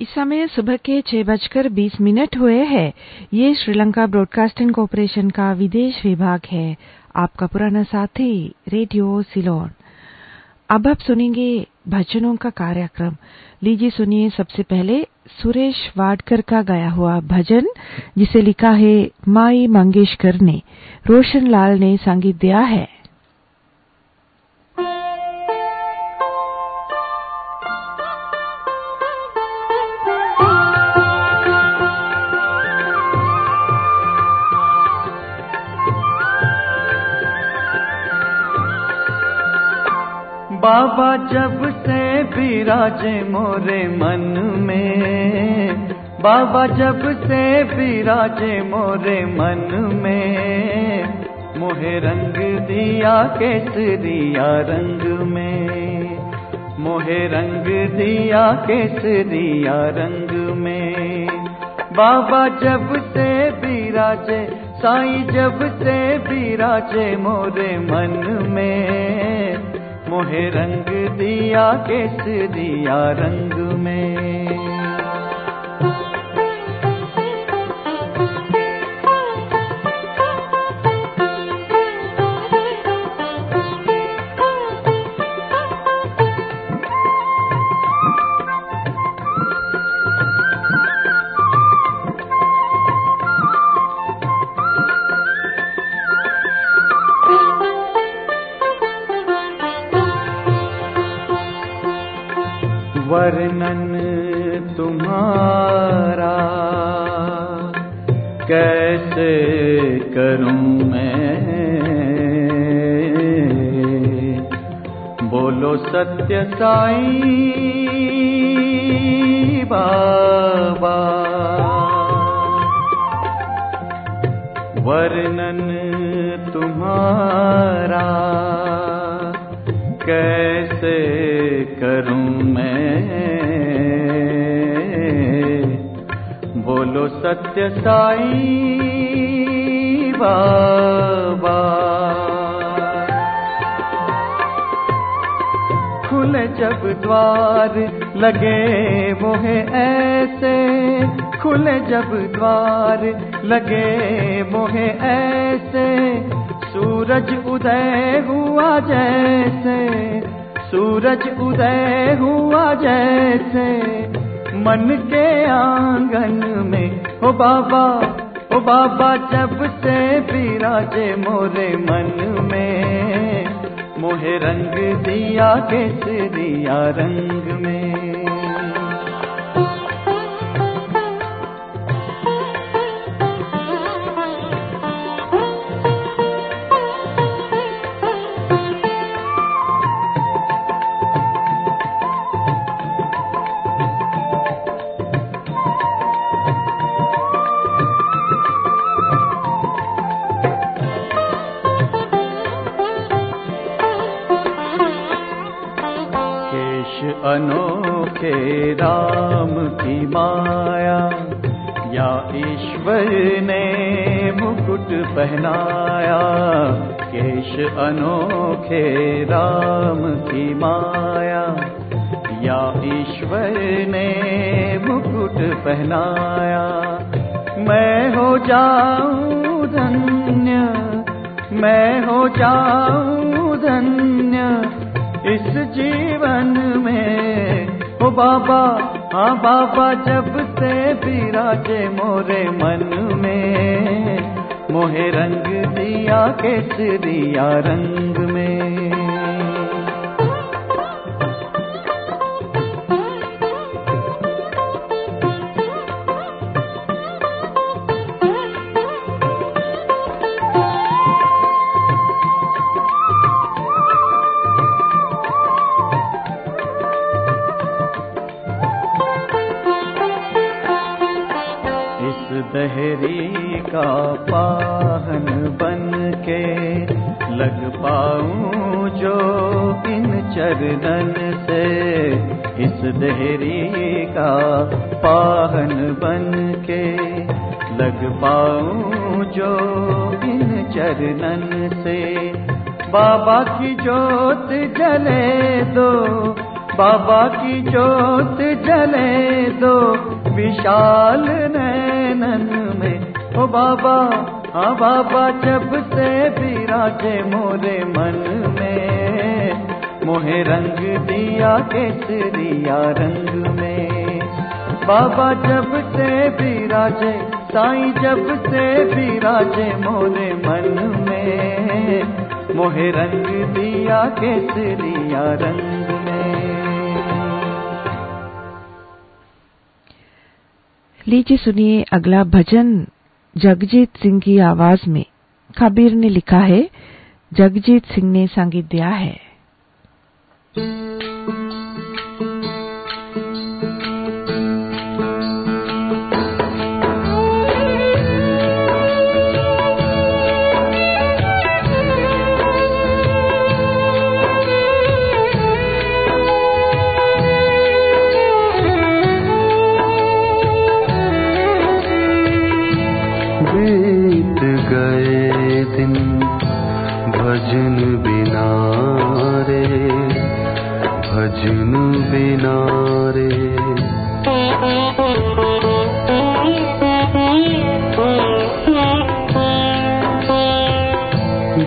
इस समय सुबह के छह बजकर बीस मिनट हुए हैं। ये श्रीलंका ब्रॉडकास्टिंग कॉरपोरेशन का विदेश विभाग है। आपका पुराना साथी, रेडियो सिलोन। अब आप सुनेंगे भजनों का कार्यक्रम। लीजिए सुनिए सबसे पहले सुरेश वाडकर का गाया हुआ भजन, जिसे लिखा है माई मंगेशकर ने। रोशन लाल ने संगीत दिया है। बाबा जब से विराजे मोरे मन में, बाबा जब से विराजे मोरे मन में, मोहे रंग दिया, केसरिया रंग में, मोहे रंग दिया, केसरिया रंग में। बाबा जब से विराजे साईं जब से विराजे मोरे मन में मोहे रंग दिया केसरिया रंग तुम्हारा। कैसे करूँ मैं? बोलो सत्य साई बाबा। वर्णन तुम्हारा। कैसे करूँ मैं? बोलो सत्य साई बाबा। खुले जब द्वार लगे मोहे ऐसे, खुले जब द्वार लगे मोहे ऐसे, सूरज उदय हुआ जैसे, सूरज उदय हुआ जैसे। मन के आँगन में। हो बाबा, ओ बाबा, जब से विराजे मोरे मन में। मोहे रंग दिया, केसरिया रंग में। माया या ईश्वर ने मुकुट पहनाया, केश अनोखे राम की माया। या ईश्वर ने मुकुट पहनाया, मैं हो जाऊँ धन्य, मैं हो जाऊँ धन्य, इस जीवन में ओ बाबा हाँ बाबा जब से विराजे मोरे मन में मोहे रंग दिया केसरिया रंग में। वाहन बन के लग पाऊँ जो इन चरणन से। इस देरी का पाहन बन के लग पाऊँ जो इन चरणन से। बाबा की जोत जले दो, बाबा की जोत जले दो, विशाल नैनन में ओ बाबा आ बाबा, जब से विराजे मोरे मन में, मोहे रंग दिया केसरिया रंग में। बाबा, जब से विराजे, साई, जब से विराजे मोरे मन में, मोहे रंग दिया केसरिया रंग लीजिए सुनिए अगला भजन। जगजीत सिंह की आवाज़ में कबीर ने लिखा है, जगजीत सिंह ने संगीत दिया है।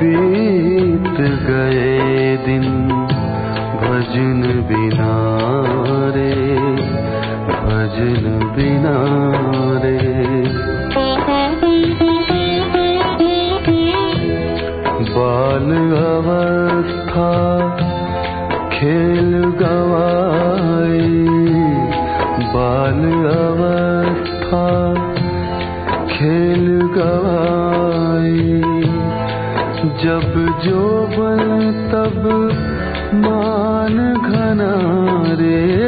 बीत गए दिन भजन बिना रे भजन बिना रे बाल अवस्था खेल जब जो बन तब मान घना रे।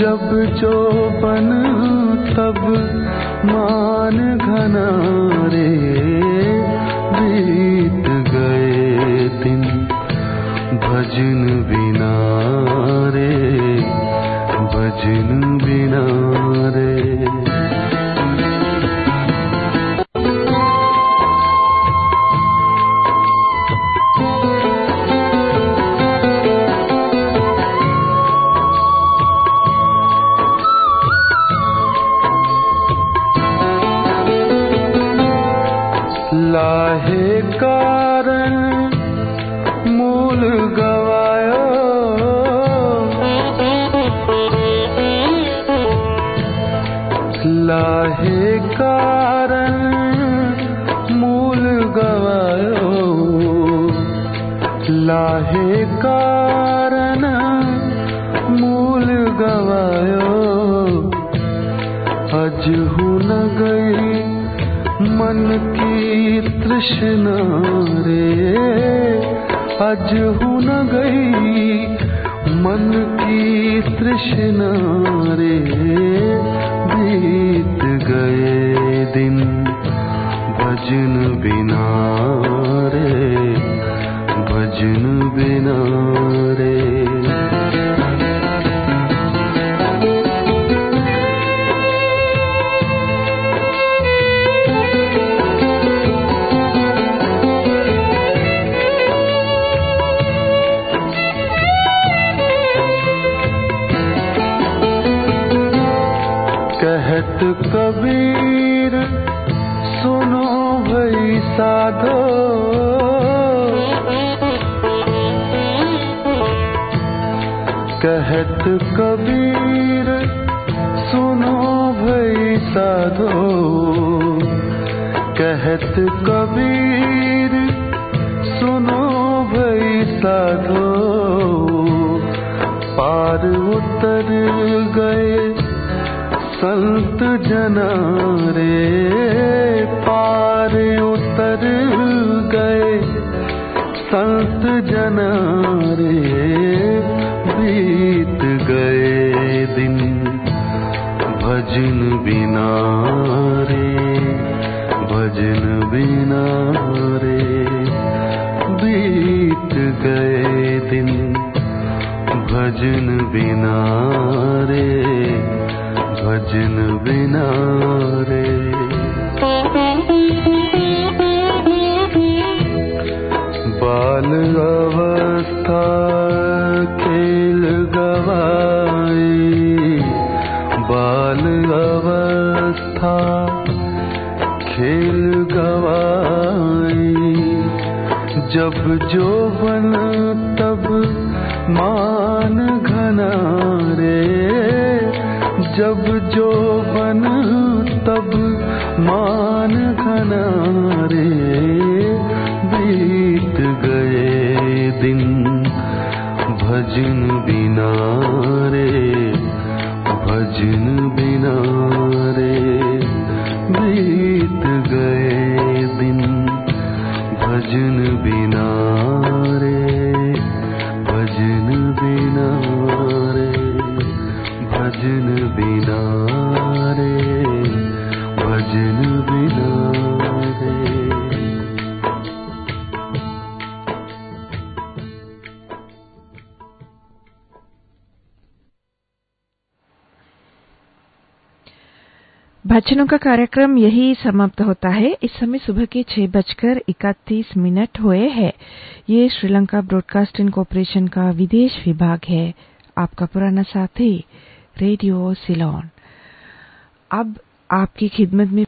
जब जो बन तब मान घना रे। बीत गए दिन भजन बिना रे। भजन बिना लाहे कारण मूल गवायो। लाहे कारण मूल गवायो। अजहू न गई मन की तृष्णा रे। अजहू न गई मन की तृष्णा रे। गए दिन भजन बिना रे भजन कोई साधो। कहत कबीर, सुनो भई साधो। कहत कबीर, सुनो भई साधो। पार उतर गए संत जना रे। भजन बिना रे भजन बिना रे। बीत गए दिन भजन बिना रे भजन बिना रे। बाल अवस्था जब जो बन तब मान घना रे। जब जो बन तब मान घना रे। बीत गए दिन भजन बिना रे। भजन बिना भजन बिना। भजनों का कार्यक्रम यही समाप्त होता है। इस समय सुबह के छह बजकर इकतीस मिनट हुए हैं। ये श्रीलंका ब्रॉडकास्टिंग कॉरपोरेशन का विदेश विभाग है। आपका पुराना साथी, रेडियो सिलोन। अब आपकी खिदमत में